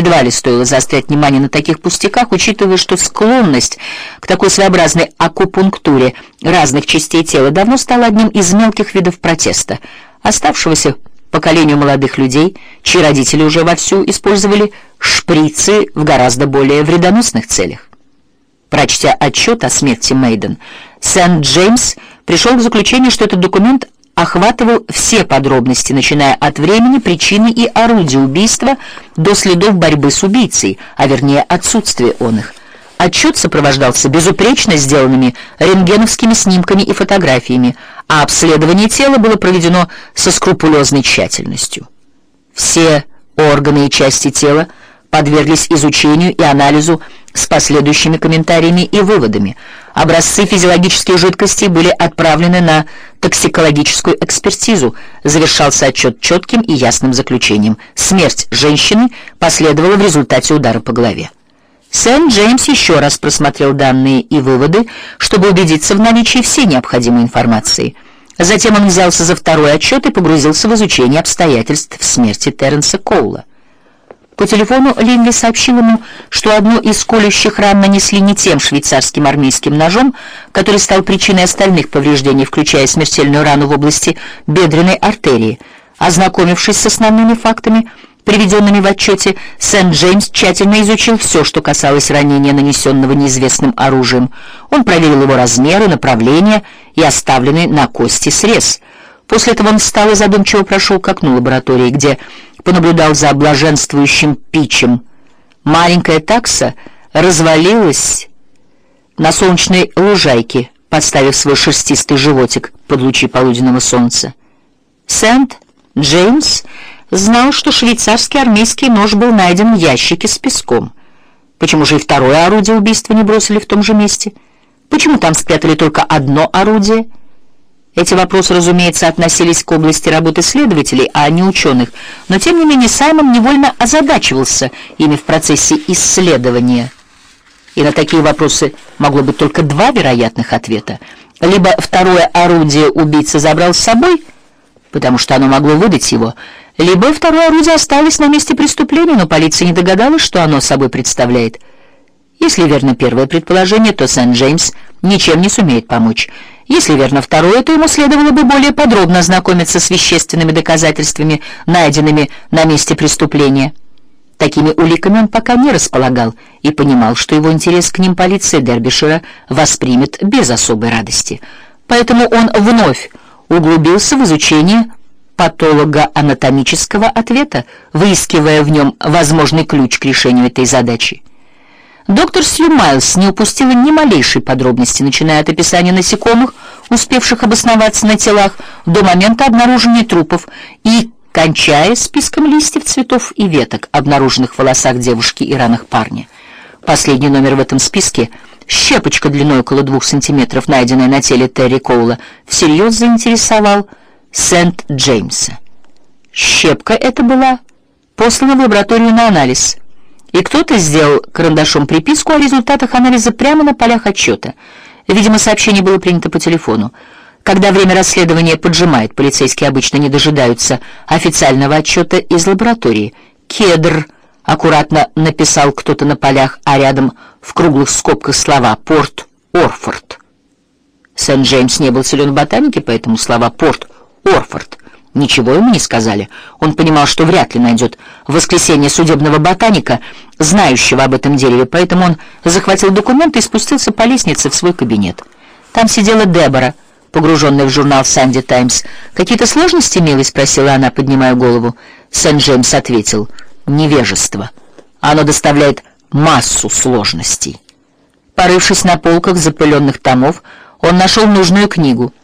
Едва ли стоило заострять внимание на таких пустяках, учитывая, что склонность к такой своеобразной акупунктуре разных частей тела давно стала одним из мелких видов протеста, оставшегося поколению молодых людей, чьи родители уже вовсю использовали шприцы в гораздо более вредоносных целях. Прочтя отчет о смерти Мейден, Сент-Джеймс пришел к заключению, что этот документ охватывал все подробности, начиная от времени, причины и орудия убийства до следов борьбы с убийцей, а вернее отсутствия он их. Отчет сопровождался безупречно сделанными рентгеновскими снимками и фотографиями, а обследование тела было проведено со скрупулезной тщательностью. Все органы и части тела подверглись изучению и анализу с последующими комментариями и выводами. Образцы физиологических жидкостей были отправлены на токсикологическую экспертизу. Завершался отчет четким и ясным заключением. Смерть женщины последовала в результате удара по голове. Сент-Джеймс еще раз просмотрел данные и выводы, чтобы убедиться в наличии всей необходимой информации. Затем он взялся за второй отчет и погрузился в изучение обстоятельств смерти Терренса Коула. По телефону Линли сообщил ему, что одно из колющих ран нанесли не тем швейцарским армейским ножом, который стал причиной остальных повреждений, включая смертельную рану в области бедренной артерии. Ознакомившись с основными фактами, приведенными в отчете, Сент-Джеймс тщательно изучил все, что касалось ранения, нанесенного неизвестным оружием. Он проверил его размеры, направление и оставленный на кости срез. После этого он встал и задумчиво прошел к окну лаборатории, где понаблюдал за блаженствующим пичем. Маленькая такса развалилась на солнечной лужайке, подставив свой шерстистый животик под лучи полуденного солнца. Сент-Джеймс знал, что швейцарский армейский нож был найден в ящике с песком. Почему же и второе орудие убийства не бросили в том же месте? Почему там спрятали только одно орудие — эти вопросы, разумеется, относились к области работы следователей, а не ученых, но тем не менее Саймон невольно озадачивался ими в процессе исследования. И на такие вопросы могло быть только два вероятных ответа. Либо второе орудие убийца забрал с собой, потому что оно могло выдать его, либо второе орудие осталось на месте преступления, но полиция не догадалась, что оно собой представляет. Если верно первое предположение, то Сент-Джеймс ничем не сумеет помочь. Если верно второе, то ему следовало бы более подробно ознакомиться с вещественными доказательствами, найденными на месте преступления. Такими уликами он пока не располагал и понимал, что его интерес к ним полиция Дербишира воспримет без особой радости. Поэтому он вновь углубился в изучение патолого-анатомического ответа, выискивая в нем возможный ключ к решению этой задачи. Доктор Сью Майлз не упустила ни малейшей подробности, начиная от описания насекомых, успевших обосноваться на телах, до момента обнаружения трупов и кончая списком листьев, цветов и веток, обнаруженных в волосах девушки и ранах парня. Последний номер в этом списке — щепочка длиной около двух сантиметров, найденная на теле Терри Коула, всерьез заинтересовал Сент-Джеймса. Щепка эта была послана в лабораторию на анализ — и кто-то сделал карандашом приписку о результатах анализа прямо на полях отчета. Видимо, сообщение было принято по телефону. Когда время расследования поджимает, полицейские обычно не дожидаются официального отчета из лаборатории. «Кедр», — аккуратно написал кто-то на полях, а рядом в круглых скобках слова «Порт Орфорд». Сент-Джеймс не был силен в ботанике, поэтому слова «Порт Орфорд» Ничего ему не сказали. Он понимал, что вряд ли найдет воскресенье судебного ботаника, знающего об этом дереве, поэтому он захватил документы и спустился по лестнице в свой кабинет. Там сидела Дебора, погруженная в журнал «Санди Таймс». «Какие-то сложности, милый?» — спросила она, поднимая голову. Сент-Джеймс ответил. «Невежество. Оно доставляет массу сложностей». Порывшись на полках запыленных томов, он нашел нужную книгу —